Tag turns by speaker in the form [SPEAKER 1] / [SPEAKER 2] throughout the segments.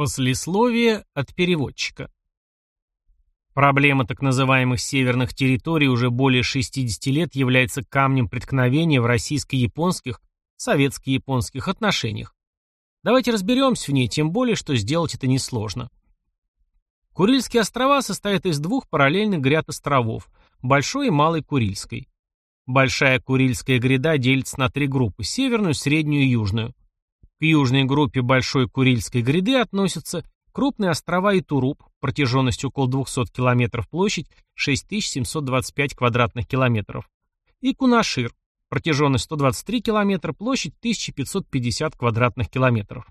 [SPEAKER 1] Послесловие от переводчика. Проблема так называемых северных территорий уже более 60 лет является камнем преткновения в российско-японских, советско-японских отношениях. Давайте разберемся в ней, тем более, что сделать это несложно. Курильские острова состоят из двух параллельных гряд островов – Большой и Малой Курильской. Большая Курильская гряда делится на три группы – северную, среднюю и южную. К южной группе Большой Курильской гряды относятся крупные острова Итуруп, протяженностью около 200 км, площадь 6725 квадратных километров, и Кунашир, протяженность 123 км, площадь 1550 квадратных километров.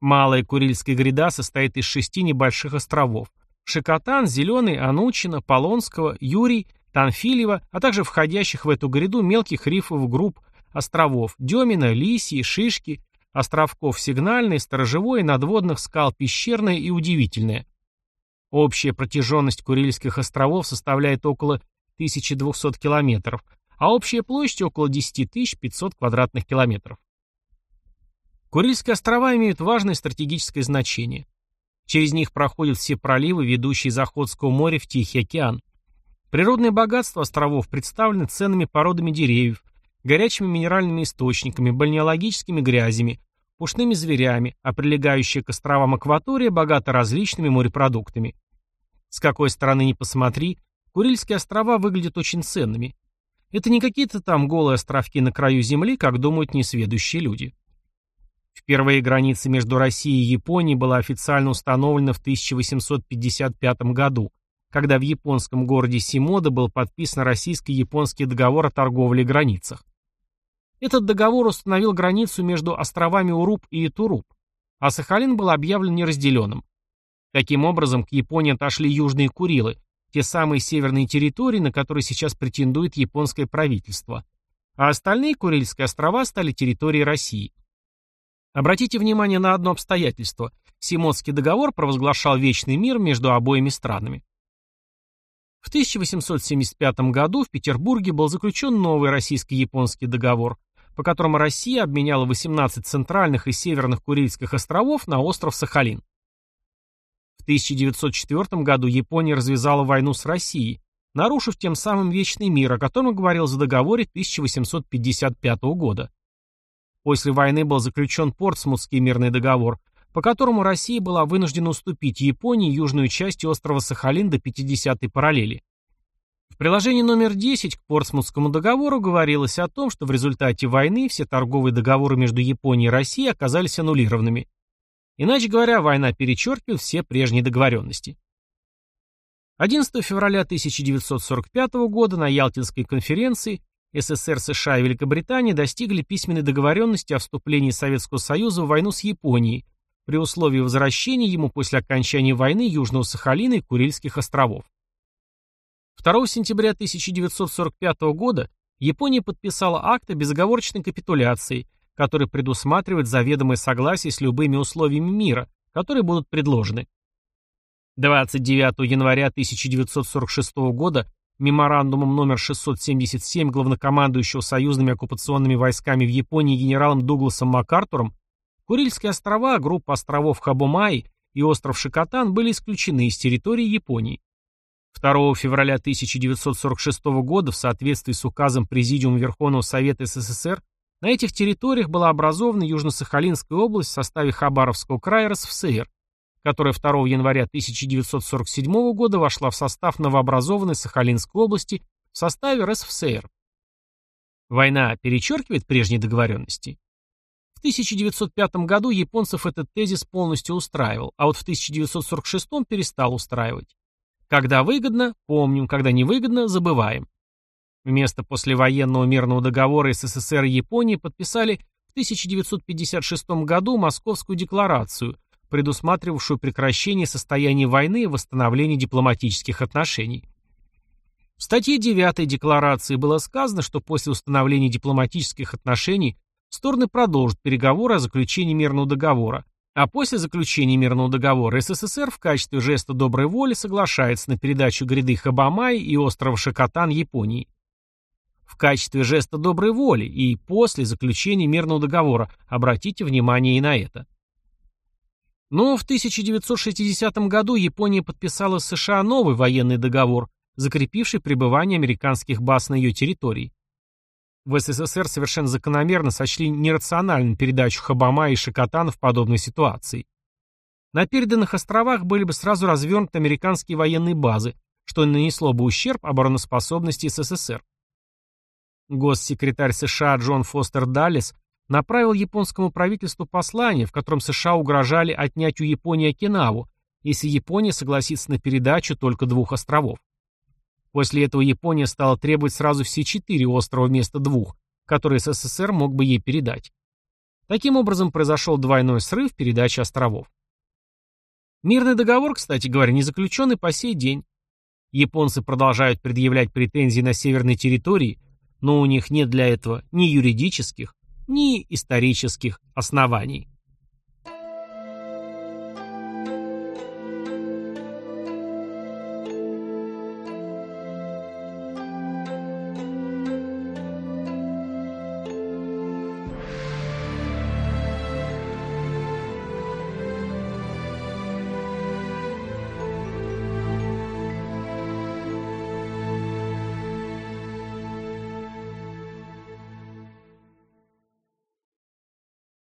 [SPEAKER 1] Малая Курильская гряда состоит из шести небольших островов – Шикотан, Зеленый, Анучино, Полонского, Юрий, Танфилева, а также входящих в эту гряду мелких рифов групп островов – Демина, Лисии, Шишки, островков сигнальной, сторожевой, надводных скал пещерная и удивительная. Общая протяженность Курильских островов составляет около 1200 километров, а общая площадь около 10 500 квадратных километров. Курильские острова имеют важное стратегическое значение. Через них проходят все проливы, ведущие из Охотского моря в Тихий океан. Природное богатство островов представлено ценными породами деревьев, горячими минеральными источниками, бальнеологическими грязями, пушными зверями, а прилегающая к островам акватория богата различными морепродуктами. С какой стороны ни посмотри, Курильские острова выглядят очень ценными. Это не какие-то там голые островки на краю земли, как думают несведущие люди. Впервые граница между Россией и Японией была официально установлена в 1855 году, когда в японском городе Симода был подписан российско-японский договор о торговле и границах. Этот договор установил границу между островами Уруп и Туруп, а Сахалин был объявлен неразделенным. Таким образом, к Японии отошли Южные Курилы, те самые северные территории, на которые сейчас претендует японское правительство, а остальные Курильские острова стали территорией России. Обратите внимание на одно обстоятельство. Симонский договор провозглашал вечный мир между обоими странами. В 1875 году в Петербурге был заключен новый российско-японский договор, по которому Россия обменяла 18 центральных и северных Курильских островов на остров Сахалин. В 1904 году Япония развязала войну с Россией, нарушив тем самым Вечный мир, о котором говорил в договоре 1855 года. После войны был заключен Портсмутский мирный договор, по которому Россия была вынуждена уступить Японии южную часть острова Сахалин до 50-й параллели. В приложении номер 10 к Портсмутскому договору говорилось о том, что в результате войны все торговые договоры между Японией и Россией оказались аннулированными. Иначе говоря, война перечеркивает все прежние договоренности. 11 февраля 1945 года на Ялтинской конференции СССР, США и Великобритания достигли письменной договоренности о вступлении Советского Союза в войну с Японией, при условии возвращения ему после окончания войны Южного Сахалина и Курильских островов. 2 сентября 1945 года Япония подписала акт о безоговорочной капитуляции, который предусматривает заведомое согласие с любыми условиями мира, которые будут предложены. 29 января 1946 года меморандумом номер 677 главнокомандующего союзными оккупационными войсками в Японии генералом Дугласом МакАртуром Курильские острова, группа островов Хабумай и остров Шикотан были исключены из территории Японии. 2 февраля 1946 года в соответствии с указом Президиума Верховного Совета СССР на этих территориях была образована Южно-Сахалинская область в составе Хабаровского края РСФСР, которая 2 января 1947 года вошла в состав новообразованной Сахалинской области в составе РСФСР. Война перечеркивает прежние договоренности? 1905 году японцев этот тезис полностью устраивал, а вот в 1946 перестал устраивать. Когда выгодно – помним, когда невыгодно – забываем. Вместо послевоенного мирного договора СССР и Японии подписали в 1956 году Московскую декларацию, предусматривавшую прекращение состояния войны и восстановление дипломатических отношений. В статье 9 декларации было сказано, что после установления дипломатических отношений Стороны продолжат переговоры о заключении мирного договора, а после заключения мирного договора СССР в качестве жеста доброй воли соглашается на передачу гряды Хабамай и острова Шакатан Японии. В качестве жеста доброй воли и после заключения мирного договора обратите внимание и на это. Но в 1960 году Япония подписала с США новый военный договор, закрепивший пребывание американских баз на ее территории. В СССР совершенно закономерно сочли нерациональным передачу Хабама и Шикотана в подобной ситуации. На переданных островах были бы сразу развернуты американские военные базы, что нанесло бы ущерб обороноспособности СССР. Госсекретарь США Джон Фостер Даллес направил японскому правительству послание, в котором США угрожали отнять у Японии Окинаву, если Япония согласится на передачу только двух островов. После этого Япония стала требовать сразу все четыре острова вместо двух, которые СССР мог бы ей передать. Таким образом произошел двойной срыв передачи островов. Мирный договор, кстати говоря, не заключен и по сей день. Японцы продолжают предъявлять претензии на северной территории, но у них нет для этого ни юридических, ни исторических оснований.